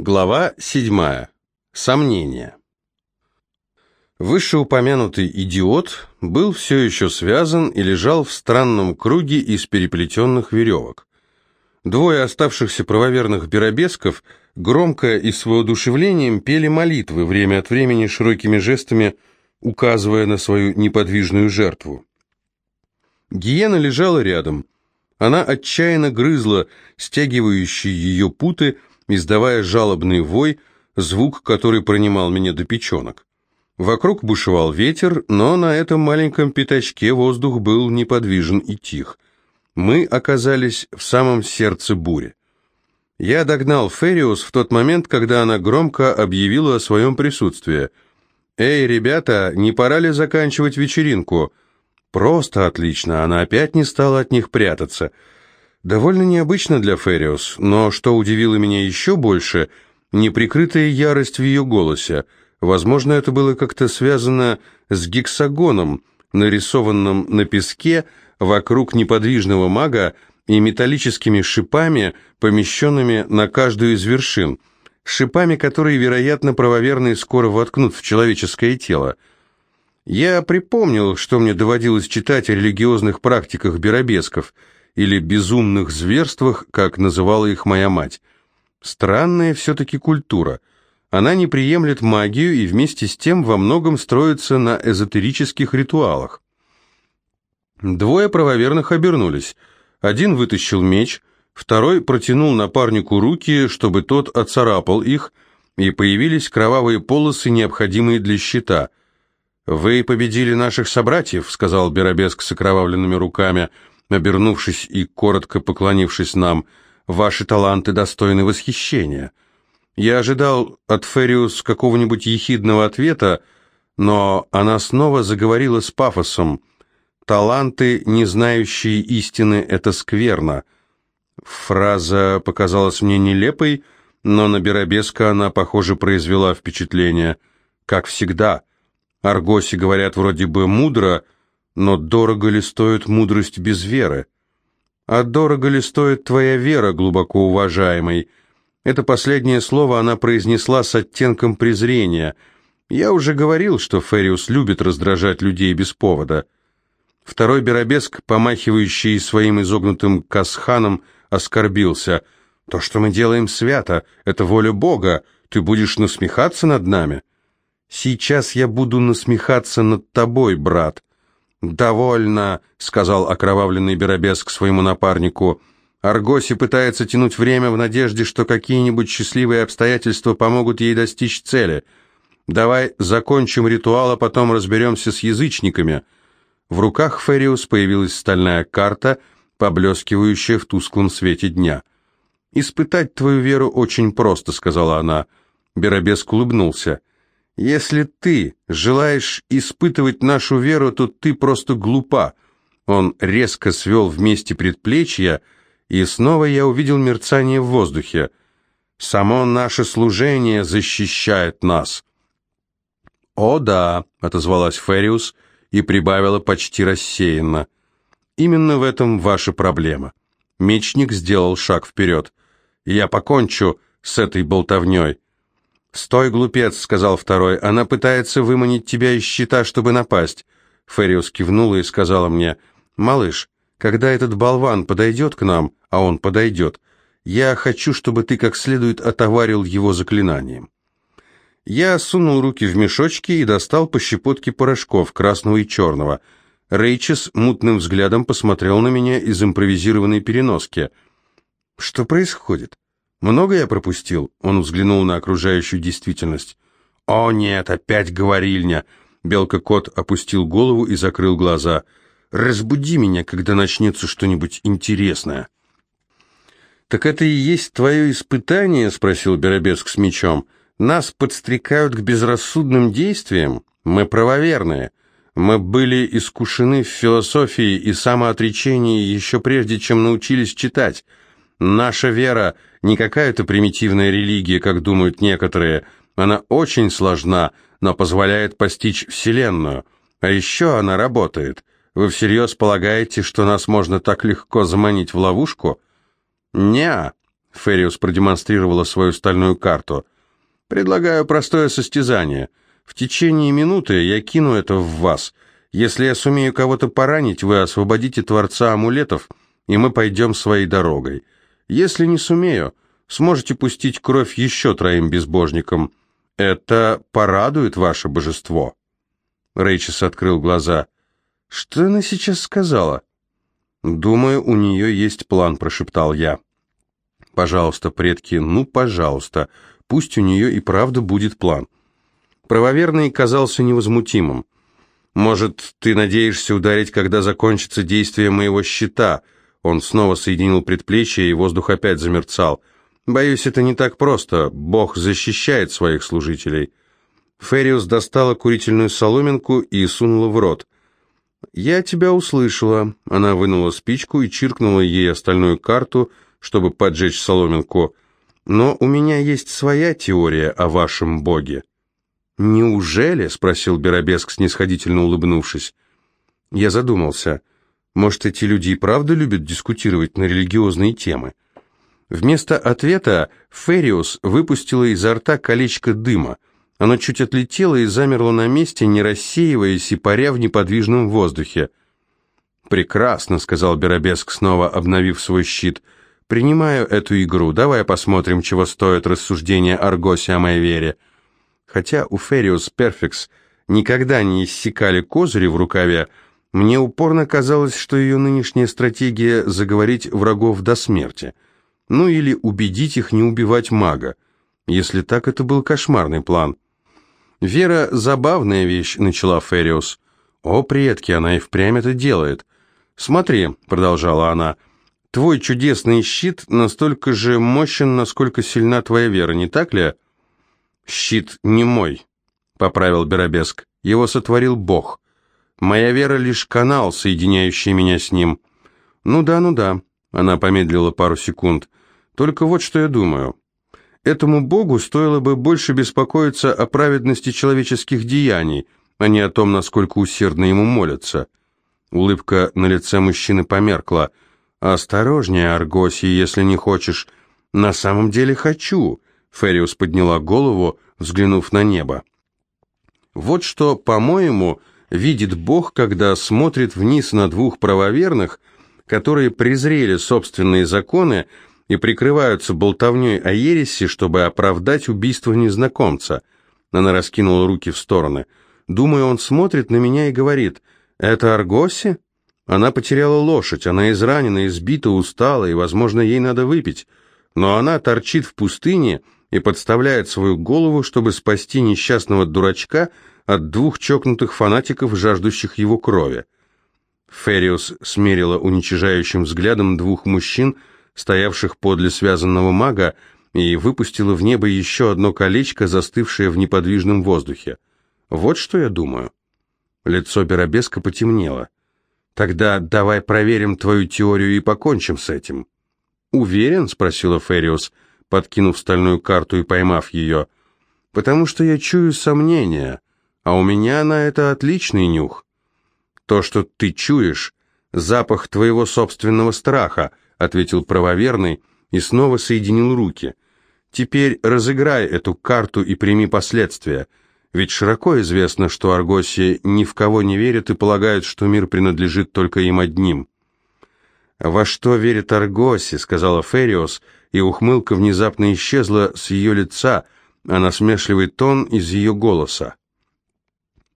Глава 7. Сомнения. Вышеупомянутый идиот был все еще связан и лежал в странном круге из переплетенных веревок. Двое оставшихся правоверных беробесков громко и с воодушевлением пели молитвы, время от времени широкими жестами указывая на свою неподвижную жертву. Гиена лежала рядом. Она отчаянно грызла стягивающие ее путы, издавая жалобный вой, звук, который пронимал меня до печенок. Вокруг бушевал ветер, но на этом маленьком пятачке воздух был неподвижен и тих. Мы оказались в самом сердце бури. Я догнал Фериус в тот момент, когда она громко объявила о своем присутствии. «Эй, ребята, не пора ли заканчивать вечеринку?» «Просто отлично, она опять не стала от них прятаться». Довольно необычно для Фериус, но что удивило меня еще больше, неприкрытая ярость в ее голосе. Возможно, это было как-то связано с гексагоном, нарисованным на песке вокруг неподвижного мага и металлическими шипами, помещенными на каждую из вершин, шипами, которые, вероятно, правоверные скоро воткнут в человеческое тело. Я припомнил, что мне доводилось читать о религиозных практиках беробесков – или безумных зверствах, как называла их моя мать. Странная все-таки культура. Она не приемлет магию и вместе с тем во многом строится на эзотерических ритуалах. Двое правоверных обернулись. Один вытащил меч, второй протянул напарнику руки, чтобы тот оцарапал их, и появились кровавые полосы, необходимые для щита. «Вы победили наших собратьев», — сказал Беробеск с окровавленными руками, — обернувшись и коротко поклонившись нам, «Ваши таланты достойны восхищения». Я ожидал от Фериус какого-нибудь ехидного ответа, но она снова заговорила с пафосом. «Таланты, не знающие истины, это скверно». Фраза показалась мне нелепой, но на Беробеска она, похоже, произвела впечатление. Как всегда, Аргоси говорят вроде бы мудро, но дорого ли стоит мудрость без веры? А дорого ли стоит твоя вера, глубоко уважаемый? Это последнее слово она произнесла с оттенком презрения. Я уже говорил, что Фериус любит раздражать людей без повода. Второй Беробеск, помахивающий своим изогнутым касханом, оскорбился. «То, что мы делаем свято, это воля Бога. Ты будешь насмехаться над нами?» «Сейчас я буду насмехаться над тобой, брат», «Довольно», — сказал окровавленный Беробес к своему напарнику. «Аргоси пытается тянуть время в надежде, что какие-нибудь счастливые обстоятельства помогут ей достичь цели. Давай закончим ритуал, а потом разберемся с язычниками». В руках Фериус появилась стальная карта, поблескивающая в тусклом свете дня. «Испытать твою веру очень просто», — сказала она. Беробеск улыбнулся. Если ты желаешь испытывать нашу веру, то ты просто глупа. Он резко свел вместе предплечья, и снова я увидел мерцание в воздухе. Само наше служение защищает нас. «О да», — отозвалась Фериус и прибавила почти рассеянно. «Именно в этом ваша проблема». Мечник сделал шаг вперед. «Я покончу с этой болтовней». «Стой, глупец», — сказал второй, — «она пытается выманить тебя из щита, чтобы напасть». Фериус кивнула и сказала мне, «Малыш, когда этот болван подойдет к нам, а он подойдет, я хочу, чтобы ты как следует отоварил его заклинанием». Я сунул руки в мешочки и достал по щепотке порошков, красного и черного. Рейчес мутным взглядом посмотрел на меня из импровизированной переноски. «Что происходит?» «Много я пропустил?» Он взглянул на окружающую действительность. «О нет, опять говорильня!» Белка-кот опустил голову и закрыл глаза. «Разбуди меня, когда начнется что-нибудь интересное». «Так это и есть твое испытание?» — спросил Беробеск с мечом. «Нас подстрекают к безрассудным действиям? Мы правоверные. Мы были искушены в философии и самоотречении еще прежде, чем научились читать». Наша вера не какая-то примитивная религия, как думают некоторые. Она очень сложна, но позволяет постичь Вселенную. А еще она работает. Вы всерьез полагаете, что нас можно так легко заманить в ловушку? Неа. Фериус продемонстрировала свою стальную карту. «Предлагаю простое состязание. В течение минуты я кину это в вас. Если я сумею кого-то поранить, вы освободите Творца амулетов, и мы пойдем своей дорогой. Если не сумею, сможете пустить кровь еще троим безбожникам. Это порадует ваше божество». Рейчес открыл глаза. «Что она сейчас сказала?» «Думаю, у нее есть план», — прошептал я. «Пожалуйста, предки, ну, пожалуйста, пусть у нее и правда будет план». Правоверный казался невозмутимым. «Может, ты надеешься ударить, когда закончится действие моего щита?» Он снова соединил предплечья, и воздух опять замерцал. «Боюсь, это не так просто. Бог защищает своих служителей». Фериус достала курительную соломинку и сунула в рот. «Я тебя услышала». Она вынула спичку и чиркнула ей остальную карту, чтобы поджечь соломинку. «Но у меня есть своя теория о вашем боге». «Неужели?» — спросил Беробеск, снисходительно улыбнувшись. Я задумался. Может, эти люди и правда любят дискутировать на религиозные темы? Вместо ответа Фериус выпустила изо рта колечко дыма. Оно чуть отлетело и замерло на месте, не рассеиваясь и паря в неподвижном воздухе. «Прекрасно», — сказал Беробеск, снова обновив свой щит. «Принимаю эту игру. Давай посмотрим, чего стоит рассуждение Аргоси о моей вере». Хотя у Фериус Перфекс никогда не иссякали козыри в рукаве, мне упорно казалось, что ее нынешняя стратегия заговорить врагов до смерти. Ну или убедить их не убивать мага. Если так, это был кошмарный план. «Вера — забавная вещь», — начала Фериус. «О, предки, она и впрямь это делает. Смотри», — продолжала она, — «твой чудесный щит настолько же мощен, насколько сильна твоя вера, не так ли?» «Щит не мой», — поправил Беробеск. «Его сотворил Бог. Моя вера — лишь канал, соединяющий меня с ним». «Ну да, ну да», — она помедлила пару секунд. «Только вот что я думаю. Этому Богу стоило бы больше беспокоиться о праведности человеческих деяний, а не о том, насколько усердно ему молятся. Улыбка на лице мужчины померкла. «Осторожнее, Аргоси, если не хочешь». «На самом деле хочу», — Фериус подняла голову, взглянув на небо. «Вот что, по-моему, видит Бог, когда смотрит вниз на двух правоверных, которые презрели собственные законы и прикрываются болтовней о ереси, чтобы оправдать убийство незнакомца. Она раскинула руки в стороны. Думаю, он смотрит на меня и говорит, «Это Аргоси?» Она потеряла лошадь, она изранена, избита, устала, и, возможно, ей надо выпить. Но она торчит в пустыне и подставляет свою голову, чтобы спасти несчастного дурачка от двух чокнутых фанатиков, жаждущих его крови. Фериус смерила уничижающим взглядом двух мужчин, стоявших подле связанного мага, и выпустила в небо еще одно колечко, застывшее в неподвижном воздухе. Вот что я думаю. Лицо Беробеска потемнело. Тогда давай проверим твою теорию и покончим с этим. Уверен? спросила Фериус, подкинув стальную карту и поймав ее. Потому что я чую сомнения, а у меня на это отличный нюх. То, что ты чуешь, запах твоего собственного страха — ответил правоверный и снова соединил руки. Теперь разыграй эту карту и прими последствия. Ведь широко известно, что Аргоси ни в кого не верят и полагают, что мир принадлежит только им одним. «Во что верит Аргоси?» — сказала Фериос, и ухмылка внезапно исчезла с ее лица, а насмешливый тон из ее голоса.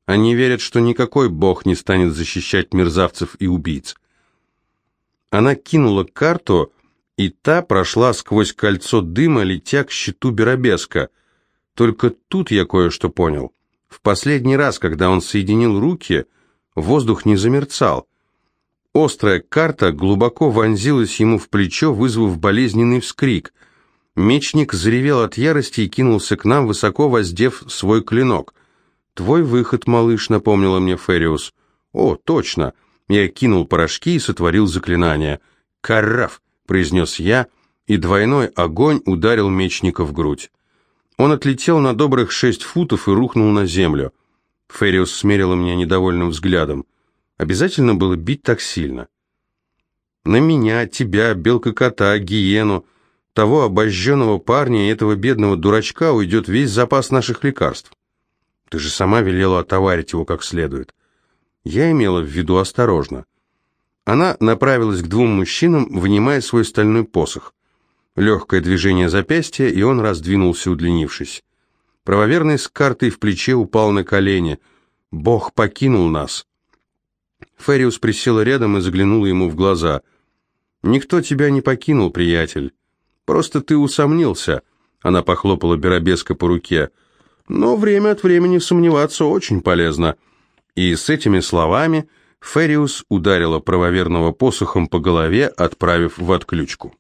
Они верят, что никакой бог не станет защищать мерзавцев и убийц. Она кинула карту, и та прошла сквозь кольцо дыма, летя к щиту Беробеска. Только тут я кое-что понял. В последний раз, когда он соединил руки, воздух не замерцал. Острая карта глубоко вонзилась ему в плечо, вызвав болезненный вскрик. Мечник заревел от ярости и кинулся к нам, высоко воздев свой клинок. «Твой выход, малыш», — напомнила мне Фериус. «О, точно!» Я кинул порошки и сотворил заклинание. «Караф!» — произнес я, и двойной огонь ударил мечника в грудь. Он отлетел на добрых шесть футов и рухнул на землю. Фериус смерила меня недовольным взглядом. Обязательно было бить так сильно. На меня, тебя, белка-кота, гиену. того обожженного парня и этого бедного дурачка уйдет весь запас наших лекарств. Ты же сама велела отоварить его как следует. Я имела в виду осторожно. Она направилась к двум мужчинам, вынимая свой стальной посох. Легкое движение запястья, и он раздвинулся, удлинившись. Правоверный с картой в плече упал на колени. «Бог покинул нас!» Фериус присела рядом и заглянула ему в глаза. «Никто тебя не покинул, приятель. Просто ты усомнился». Она похлопала Беробеска по руке. «Но время от времени сомневаться очень полезно». И с этими словами Фериус ударила правоверного посохом по голове, отправив в отключку.